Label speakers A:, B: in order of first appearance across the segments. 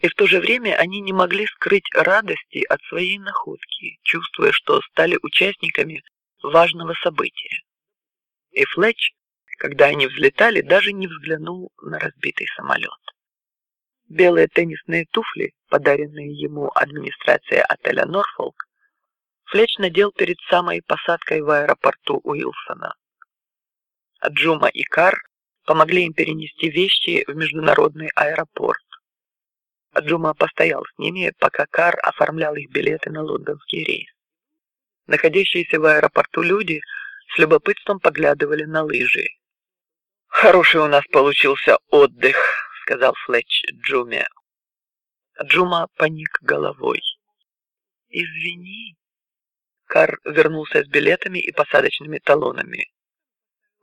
A: И в то же время они не могли скрыть радости от своей находки, чувствуя, что стали участниками важного события. И Флетч, когда они взлетали, даже не взглянул на разбитый самолет. Белые теннисные туфли, подаренные ему администрацией отеля Норфолк, Флетч надел перед самой посадкой в аэропорту Уилсона. Джума и Кар помогли им перенести вещи в международный аэропорт. Джума постоял с ними, пока Кар оформлял их билеты на лондонский рейс. Находящиеся в аэропорту люди с любопытством поглядывали на лыжи. Хороший у нас получился отдых, сказал Флетч Джуме. Джума поник головой. Извини. Кар вернулся с билетами и посадочными талонами.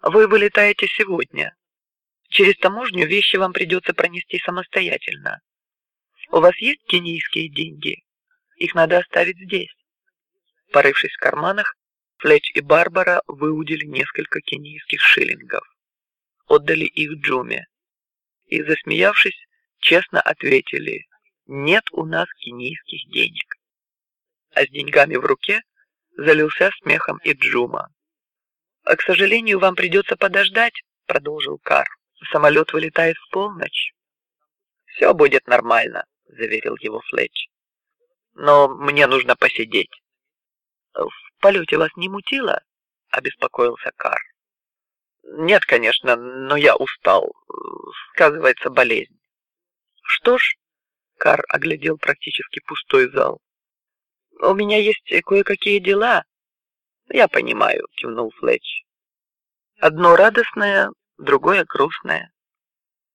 A: Вы вылетаете сегодня. Через таможню вещи вам придется пронести самостоятельно. У вас есть кенийские деньги? Их надо оставить здесь. Порывшись в карманах, Флетч и Барбара выудили несколько кенийских шиллингов, отдали их Джуме и, засмеявшись, честно ответили: "Нет у нас кенийских денег". А с деньгами в руке залился смехом и Джума. А к сожалению, вам придется подождать, продолжил Кар. Самолет вылетает в полночь. Все будет нормально, заверил его Флетч. Но мне нужно посидеть. В полете вас не мутило? обеспокоился Кар. Нет, конечно, но я устал. Сказывается болезнь. Что ж, Кар оглядел практически пустой зал. У меня есть кое-какие дела. Я понимаю, кивнул Флетч. Одно радостное, другое грустное.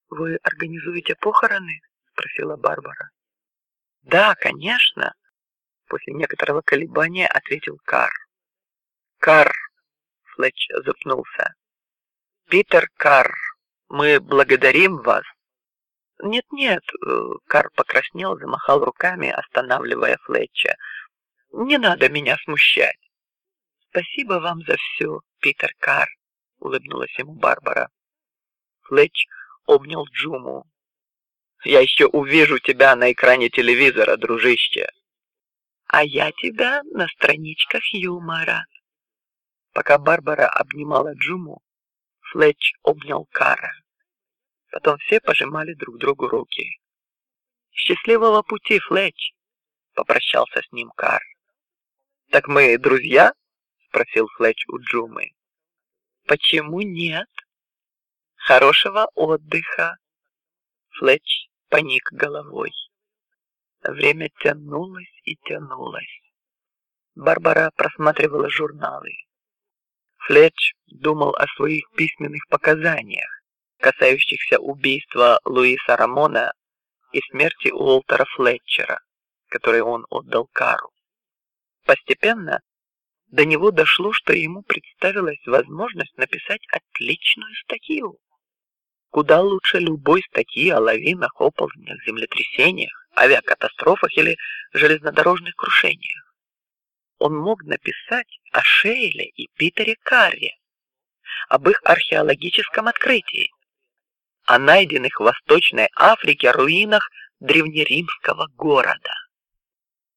A: Вы организуете похороны? Спросила Барбара. Да, конечно. После некоторого колебания ответил Кар. Кар, Флетч запнулся. Питер Кар, мы благодарим вас. Нет, нет, Кар покраснел, замахал руками, останавливая Флетча. Не надо меня смущать. Спасибо вам за все, Питер Кар, улыбнулась ему Барбара. Флетч обнял Джуму. Я еще увижу тебя на экране телевизора, дружище. А я тебя на страничках юмора. Пока Барбара обнимала Джуму, Флетч обнял Кара. Потом все пожимали друг другу руки. Счастливого пути, Флетч, попрощался с ним Кар. Так мы друзья? спросил Флетч у Джумы. Почему нет? Хорошего отдыха. Флетч поник головой. Время тянулось и тянулось. Барбара просматривала журналы. Флетч думал о своих письменных показаниях, касающихся убийства Луиса Рамона и смерти Уолтера Флетчера, который он отдал Кару. Постепенно до него дошло, что ему представилась возможность написать отличную статью. Куда лучше любой статьи о лавинах, оползнях, землетрясениях, авиакатастрофах или железнодорожных крушениях. Он мог написать о Шейле и Питере Карре, об их археологическом открытии, о найденных в Восточной Африке руинах древнеримского города.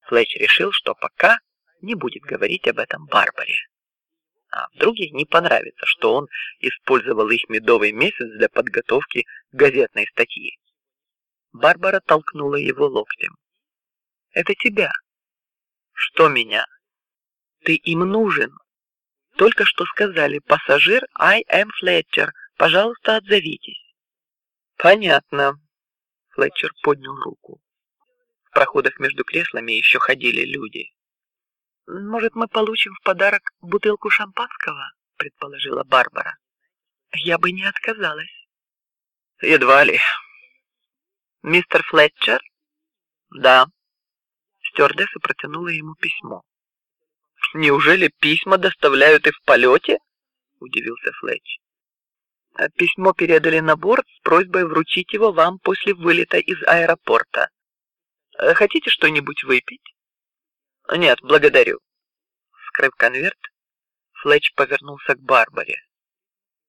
A: Флетч решил, что пока не будет говорить об этом Барбаре. А вдруг ей не понравится, что он использовал их медовый месяц для подготовки газетной статьи. Барбара толкнула его локтем. Это тебя. Что меня? Ты им нужен. Только что сказали пассажир I am Флетчер. Пожалуйста, отзовитесь. Понятно. Флетчер поднял руку. В проходах между креслами еще ходили люди. Может, мы получим в подарок бутылку шампанского? предположила Барбара. Я бы не отказалась. Едва ли. Мистер Флетчер? Да. Стюардесса протянула ему письмо. Неужели письма доставляют и в полете? Удивился Флетч. А письмо передали на борт с просьбой вручить его вам после вылета из аэропорта. Э, хотите что-нибудь выпить? Нет, благодарю. Вскрыв конверт, Флетч повернулся к Барбаре.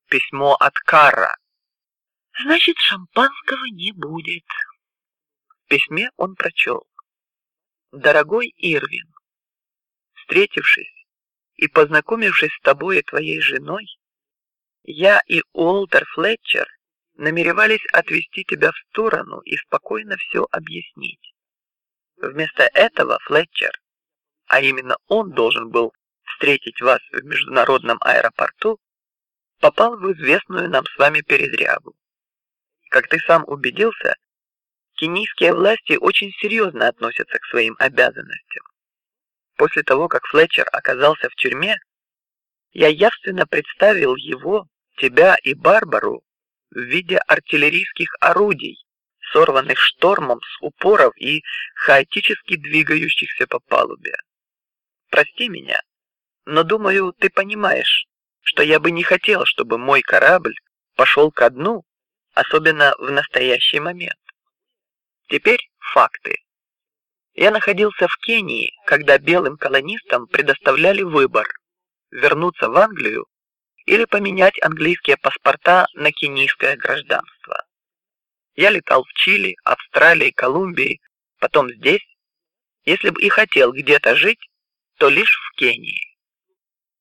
A: Письмо от Карра. Значит, шампанского не будет. В письме он прочел: "Дорогой Ирвин, встретившись и познакомившись с тобой и твоей женой, я и Уолтер Флетчер намеревались отвести тебя в сторону и спокойно все объяснить. Вместо этого Флетчер, а именно он должен был встретить вас в международном аэропорту, попал в известную нам с вами передрягу. Как ты сам убедился, кенийские власти очень серьезно относятся к своим обязанностям. После того, как Флетчер оказался в тюрьме, я явственно представил его, тебя и Барбару в виде артиллерийских орудий, сорванных штормом с упоров и хаотически двигающихся по палубе. Прости меня, но думаю, ты понимаешь, что я бы не хотел, чтобы мой корабль пошел ко дну, особенно в настоящий момент. Теперь факты. Я находился в Кении, когда белым колонистам предоставляли выбор: вернуться в Англию или поменять английские паспорта на кенийское гражданство. Я летал в Чили, Австралии, Колумбии, потом здесь. Если бы и хотел где-то жить, то лишь в Кении.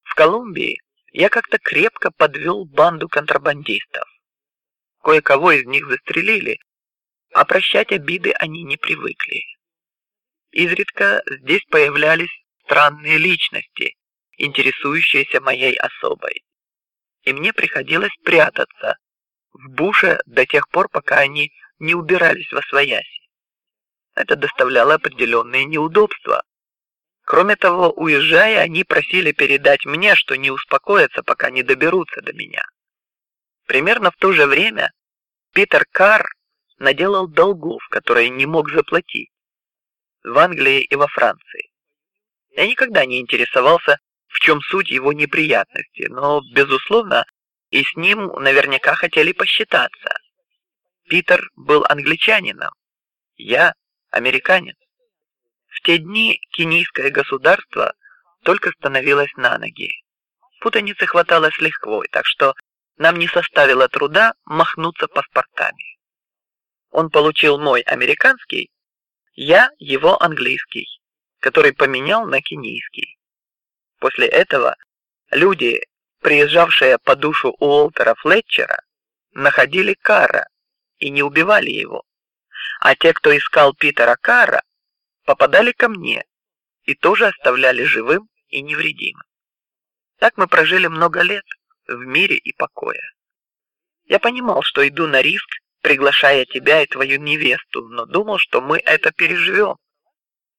A: В Колумбии я как-то крепко подвел банду контрабандистов. Кое-кого из них застрелили, а прощать обиды они не привыкли. Изредка здесь появлялись странные личности, интересующиеся моей особой, и мне приходилось прятаться в буше до тех пор, пока они не убирались во свояси. Это доставляло определенные неудобства, Кроме того, уезжая, они просили передать мне, что не успокоятся, пока не доберутся до меня. Примерно в то же время Питер Карр наделал долгов, которые не мог заплатить в Англии и во Франции. Я никогда не интересовался, в чем суть его неприятности, но безусловно и с ним наверняка хотели посчитаться. Питер был англичанином, я американец. Те дни кенийское государство только становилось на ноги. Путаницы хватало с лихвой, так что нам не составило труда махнуться паспортами. Он получил мой американский, я его английский, который поменял на кенийский. После этого люди, приезжавшие по душу Уолтера Флетчера, находили Кара и не убивали его, а те, кто искал Питера Кара, попадали ко мне и тоже оставляли живым и невредимым. Так мы прожили много лет в мире и покое. Я понимал, что иду на риск, приглашая тебя и твою невесту, но думал, что мы это переживем.